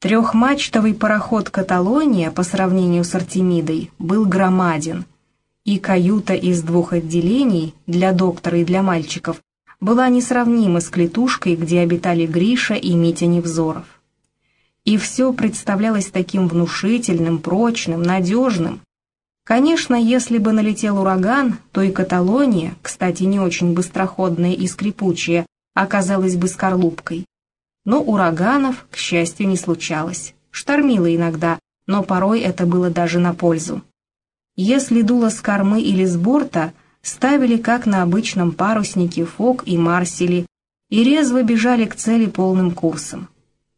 Трехмачтовый пароход «Каталония» по сравнению с Артемидой был громаден, и каюта из двух отделений для доктора и для мальчиков была несравнима с клетушкой, где обитали Гриша и Митя Невзоров. И все представлялось таким внушительным, прочным, надежным. Конечно, если бы налетел ураган, то и Каталония, кстати, не очень быстроходная и скрипучая, оказалась бы скорлупкой. Но ураганов, к счастью, не случалось. Штормило иногда, но порой это было даже на пользу. Если дуло с кормы или с борта, ставили, как на обычном паруснике, фок и марсели, и резво бежали к цели полным курсом.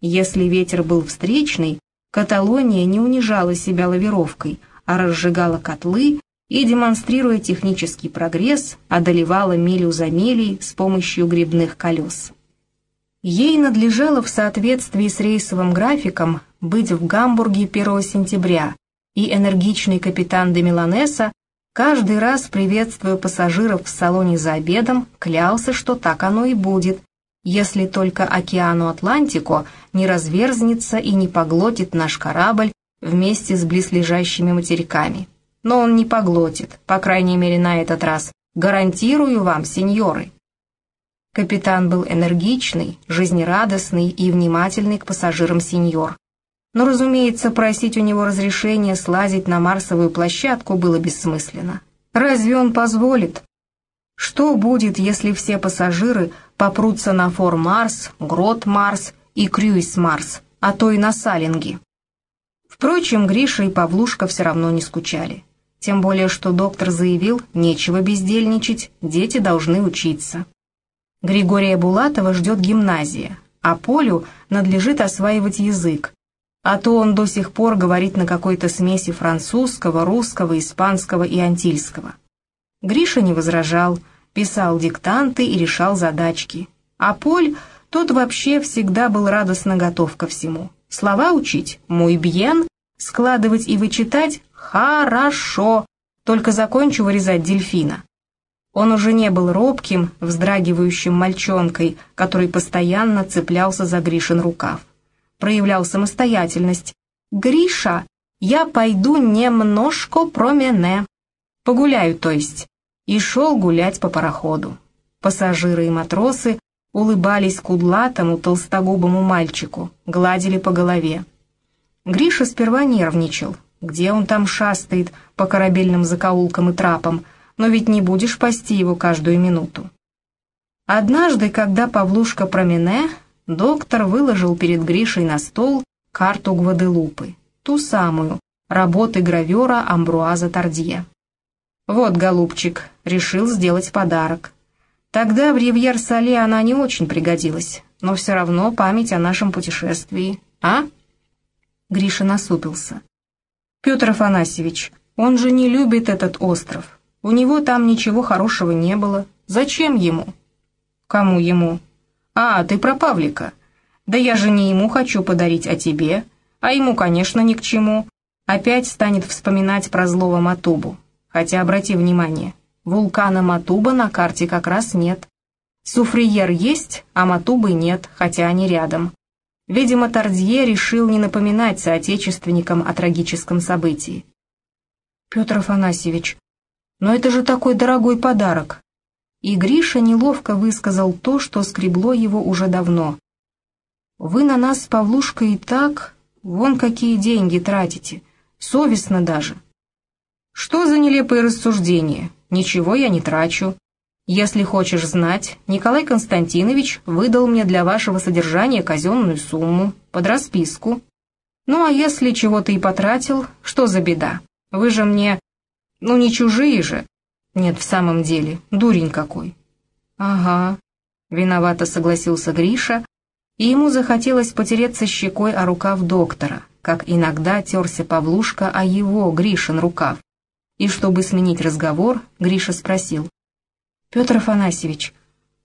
Если ветер был встречный, Каталония не унижала себя лавировкой, а разжигала котлы и, демонстрируя технический прогресс, одолевала милю за милей с помощью грибных колес. Ей надлежало в соответствии с рейсовым графиком быть в Гамбурге 1 сентября, и энергичный капитан де Миланеса, каждый раз приветствуя пассажиров в салоне за обедом, клялся, что так оно и будет, если только океану Атлантику не разверзнется и не поглотит наш корабль вместе с близлежащими материками. Но он не поглотит, по крайней мере на этот раз. Гарантирую вам, сеньоры. Капитан был энергичный, жизнерадостный и внимательный к пассажирам сеньор. Но, разумеется, просить у него разрешения слазить на Марсовую площадку было бессмысленно. Разве он позволит? Что будет, если все пассажиры попрутся на Фор Марс, Грот Марс и Крюйс Марс, а то и на Салинги? Впрочем, Гриша и Павлушка все равно не скучали. Тем более, что доктор заявил, нечего бездельничать, дети должны учиться. Григория Булатова ждет гимназия, а Полю надлежит осваивать язык, а то он до сих пор говорит на какой-то смеси французского, русского, испанского и антильского. Гриша не возражал, писал диктанты и решал задачки. А Поль, тот вообще всегда был радостно готов ко всему. Слова учить «мой бьен», складывать и вычитать «хорошо», только закончу вырезать дельфина. Он уже не был робким, вздрагивающим мальчонкой, который постоянно цеплялся за Гришин рукав. Проявлял самостоятельность. «Гриша, я пойду немножко промене». «Погуляю, то есть». И шел гулять по пароходу. Пассажиры и матросы улыбались кудлатому толстогубому мальчику, гладили по голове. Гриша сперва нервничал. Где он там шастает по корабельным закоулкам и трапам, но ведь не будешь пасти его каждую минуту. Однажды, когда Павлушка промене, доктор выложил перед Гришей на стол карту Гваделупы, ту самую, работы гравера Амбруаза Тардье. «Вот, голубчик, решил сделать подарок. Тогда в Ривьер-Сале она не очень пригодилась, но все равно память о нашем путешествии, а?» Гриша насупился. «Петр Афанасьевич, он же не любит этот остров. У него там ничего хорошего не было. Зачем ему? Кому ему? А, ты про Павлика. Да я же не ему хочу подарить, а тебе. А ему, конечно, ни к чему. Опять станет вспоминать про злого Матубу. Хотя, обрати внимание, вулкана Матуба на карте как раз нет. Суфриер есть, а Матубы нет, хотя они рядом. Видимо, Тардье решил не напоминать соотечественникам о трагическом событии. «Петр Афанасьевич, но это же такой дорогой подарок. И Гриша неловко высказал то, что скребло его уже давно. Вы на нас с Павлушкой и так, вон какие деньги тратите, совестно даже. Что за нелепые рассуждения? Ничего я не трачу. Если хочешь знать, Николай Константинович выдал мне для вашего содержания казенную сумму, под расписку. Ну а если чего-то и потратил, что за беда? Вы же мне ну, не чужие же. Нет, в самом деле, дурень какой. Ага, виновато согласился Гриша, и ему захотелось потереться щекой о рукав доктора, как иногда терся Павлушка о его, Гришин, рукав. И чтобы сменить разговор, Гриша спросил. «Петр Афанасьевич,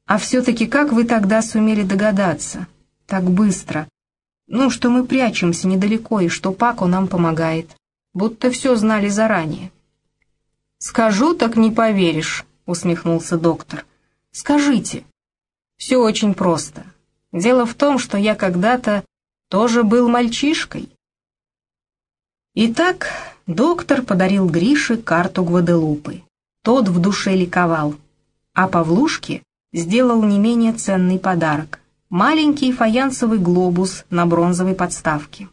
а все-таки как вы тогда сумели догадаться? Так быстро. Ну, что мы прячемся недалеко, и что Пако нам помогает. Будто все знали заранее». «Скажу, так не поверишь», — усмехнулся доктор. «Скажите». «Все очень просто. Дело в том, что я когда-то тоже был мальчишкой. Итак, доктор подарил Грише карту Гваделупы. Тот в душе ликовал, а Павлушке сделал не менее ценный подарок — маленький фаянсовый глобус на бронзовой подставке.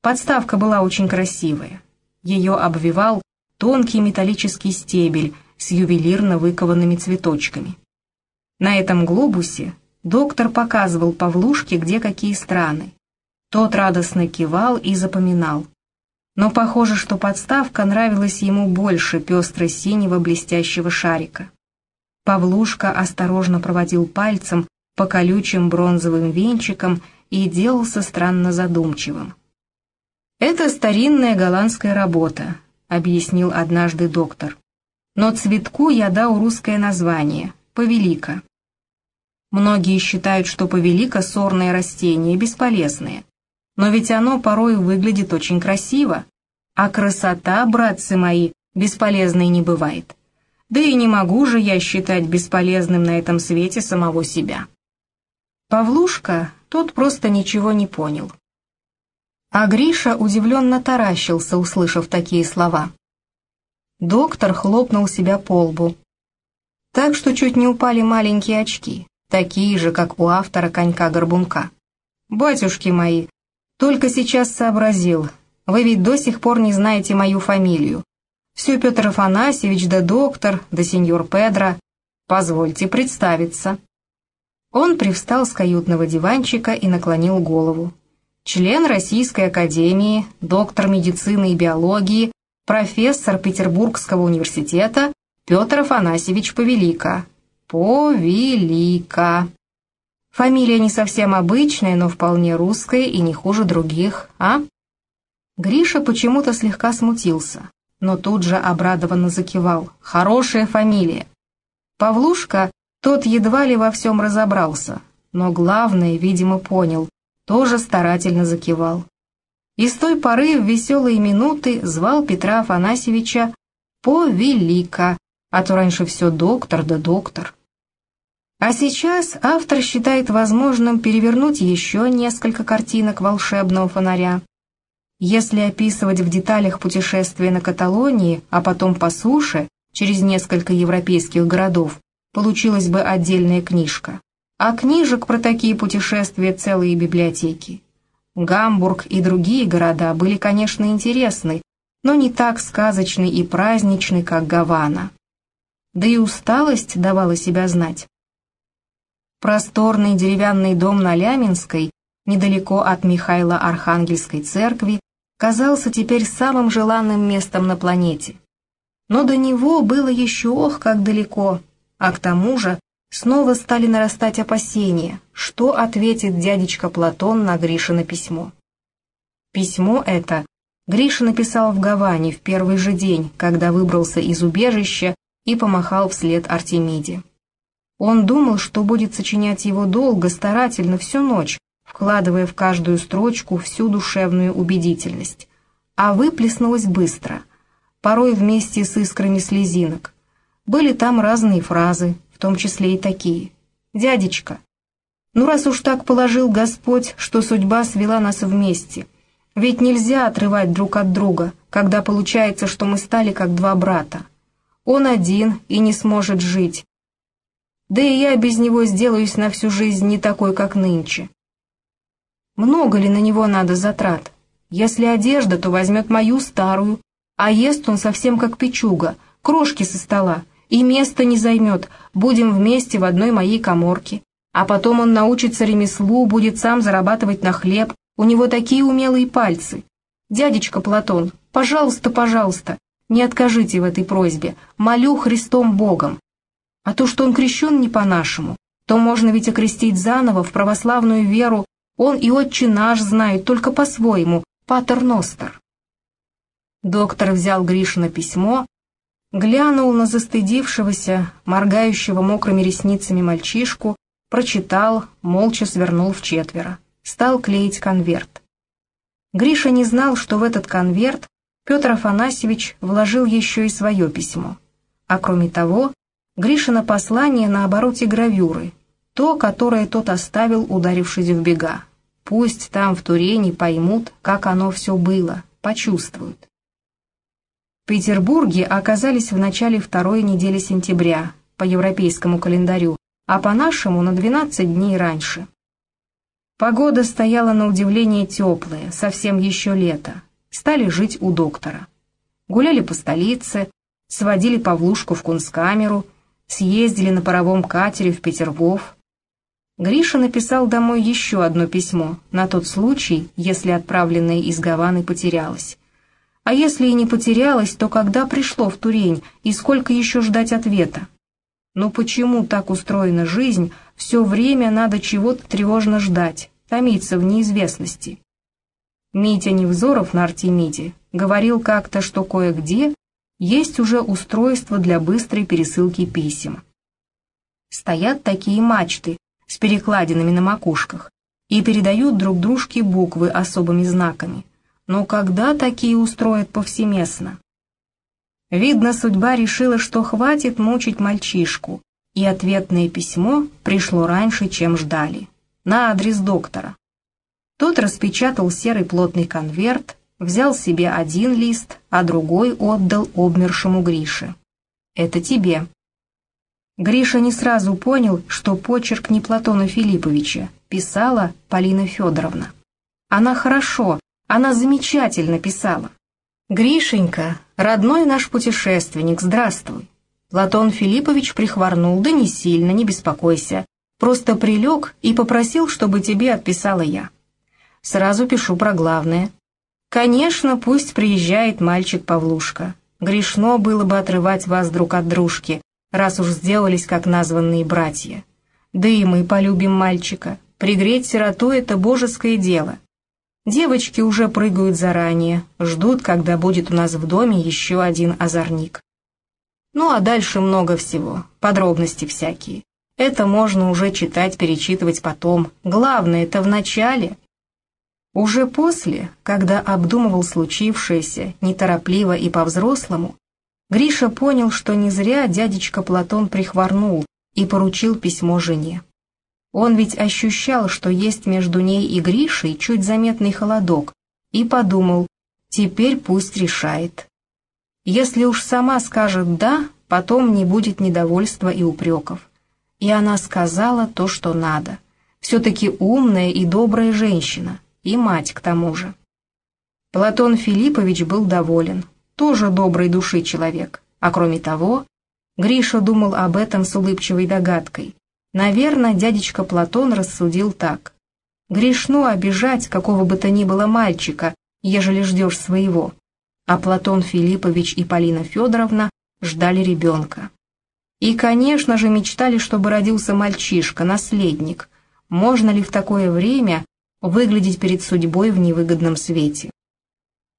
Подставка была очень красивая. Ее обвивал тонкий металлический стебель с ювелирно выкованными цветочками. На этом глобусе доктор показывал Павлушке, где какие страны. Тот радостно кивал и запоминал. Но похоже, что подставка нравилась ему больше пестро-синего блестящего шарика. Павлушка осторожно проводил пальцем по колючим бронзовым венчикам и делался странно задумчивым. «Это старинная голландская работа», — объяснил однажды доктор. «Но цветку я дал русское название — повелика. Многие считают, что повелика — сорное растение, бесполезное. Но ведь оно порой выглядит очень красиво. А красота, братцы мои, бесполезной не бывает. Да и не могу же я считать бесполезным на этом свете самого себя. Павлушка, тот просто ничего не понял. А Гриша удивленно таращился, услышав такие слова. Доктор хлопнул себя по лбу. Так что чуть не упали маленькие очки, такие же, как у автора «Конька-горбунка». «Батюшки мои, только сейчас сообразил, вы ведь до сих пор не знаете мою фамилию. Все Петр Афанасьевич, да доктор, да сеньор Педро. Позвольте представиться». Он привстал с каютного диванчика и наклонил голову. Член Российской Академии, доктор медицины и биологии, профессор Петербургского университета Петр Афанасьевич Повелика. Повелика. Фамилия не совсем обычная, но вполне русская и не хуже других, а? Гриша почему-то слегка смутился но тут же обрадованно закивал. «Хорошая фамилия!» Павлушка, тот едва ли во всем разобрался, но главное, видимо, понял, тоже старательно закивал. И с той поры в веселые минуты звал Петра Афанасьевича «Повелика», а то раньше все доктор да доктор. А сейчас автор считает возможным перевернуть еще несколько картинок волшебного фонаря, если описывать в деталях путешествие на Каталонии, а потом по суше, через несколько европейских городов, получилась бы отдельная книжка. А книжек про такие путешествия целые библиотеки. Гамбург и другие города были, конечно, интересны, но не так сказочны и праздничны, как Гавана. Да и усталость давала себя знать. Просторный деревянный дом на Ляминской, недалеко от Михайла Архангельской церкви, казался теперь самым желанным местом на планете. Но до него было еще ох как далеко, а к тому же снова стали нарастать опасения, что ответит дядечка Платон на Гришино письмо. Письмо это Гриша написал в Гаване в первый же день, когда выбрался из убежища и помахал вслед Артемиде. Он думал, что будет сочинять его долго, старательно, всю ночь, вкладывая в каждую строчку всю душевную убедительность. А выплеснулось быстро, порой вместе с искрами слезинок. Были там разные фразы, том числе и такие. «Дядечка, ну раз уж так положил Господь, что судьба свела нас вместе, ведь нельзя отрывать друг от друга, когда получается, что мы стали как два брата. Он один и не сможет жить. Да и я без него сделаюсь на всю жизнь не такой, как нынче. Много ли на него надо затрат? Если одежда, то возьмет мою старую, а ест он совсем как печуга, крошки со стола, и места не займет, будем вместе в одной моей коморке. А потом он научится ремеслу, будет сам зарабатывать на хлеб, у него такие умелые пальцы. Дядечка Платон, пожалуйста, пожалуйста, не откажите в этой просьбе, молю Христом Богом. А то, что он крещен не по-нашему, то можно ведь окрестить заново в православную веру он и отче наш знает, только по-своему, патер Ностер. Доктор взял Гришина письмо, глянул на застыдившегося, моргающего мокрыми ресницами мальчишку, прочитал, молча свернул в четверо, стал клеить конверт. Гриша не знал, что в этот конверт Петр Афанасьевич вложил еще и свое письмо. А кроме того, Гришина послание на обороте гравюры, то, которое тот оставил, ударившись в бега. Пусть там в Турене поймут, как оно все было, почувствуют. Петербурге оказались в начале второй недели сентября, по европейскому календарю, а по нашему на 12 дней раньше. Погода стояла на удивление теплая, совсем еще лето. Стали жить у доктора. Гуляли по столице, сводили Павлушку в кунсткамеру, съездили на паровом катере в Петергоф. Гриша написал домой еще одно письмо, на тот случай, если отправленное из Гаваны потерялось. А если и не потерялось, то когда пришло в Турень и сколько еще ждать ответа? Но почему так устроена жизнь, все время надо чего-то тревожно ждать, томиться в неизвестности? Митя Невзоров на Артемиде говорил как-то, что кое-где есть уже устройство для быстрой пересылки писем. Стоят такие мачты с перекладинами на макушках и передают друг дружке буквы особыми знаками. Но когда такие устроят повсеместно? Видно, судьба решила, что хватит мучить мальчишку, и ответное письмо пришло раньше, чем ждали, на адрес доктора. Тот распечатал серый плотный конверт, взял себе один лист, а другой отдал обмершему Грише. «Это тебе». Гриша не сразу понял, что почерк не Платона Филипповича, писала Полина Федоровна. Она хорошо, она замечательно писала. «Гришенька, родной наш путешественник, здравствуй!» Платон Филиппович прихворнул, да не сильно, не беспокойся. Просто прилег и попросил, чтобы тебе отписала я. Сразу пишу про главное. Конечно, пусть приезжает мальчик Павлушка. Грешно было бы отрывать вас друг от дружки, раз уж сделались как названные братья. Да и мы полюбим мальчика. Пригреть сироту — это божеское дело. Девочки уже прыгают заранее, ждут, когда будет у нас в доме еще один озорник. Ну а дальше много всего, подробности всякие. Это можно уже читать, перечитывать потом. Главное, это в начале. Уже после, когда обдумывал случившееся, неторопливо и по-взрослому, Гриша понял, что не зря дядечка Платон прихворнул и поручил письмо жене. Он ведь ощущал, что есть между ней и Гришей чуть заметный холодок, и подумал, теперь пусть решает. Если уж сама скажет «да», потом не будет недовольства и упреков. И она сказала то, что надо. Все-таки умная и добрая женщина, и мать к тому же. Платон Филиппович был доволен, тоже доброй души человек, а кроме того, Гриша думал об этом с улыбчивой догадкой. Наверное, дядечка Платон рассудил так. Грешно обижать какого бы то ни было мальчика, ежели ждешь своего. А Платон Филиппович и Полина Федоровна ждали ребенка. И, конечно же, мечтали, чтобы родился мальчишка, наследник. Можно ли в такое время выглядеть перед судьбой в невыгодном свете?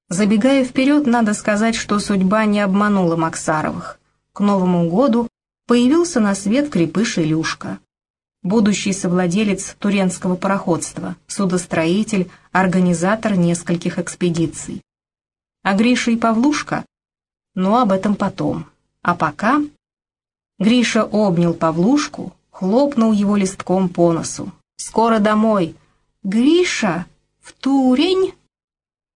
Забегая вперед, надо сказать, что судьба не обманула Максаровых. К Новому году появился на свет крепыш Илюшка будущий совладелец туренского пароходства, судостроитель, организатор нескольких экспедиций. А Гриша и Павлушка? Ну, об этом потом. А пока... Гриша обнял Павлушку, хлопнул его листком по носу. «Скоро домой!» «Гриша, в Турень?»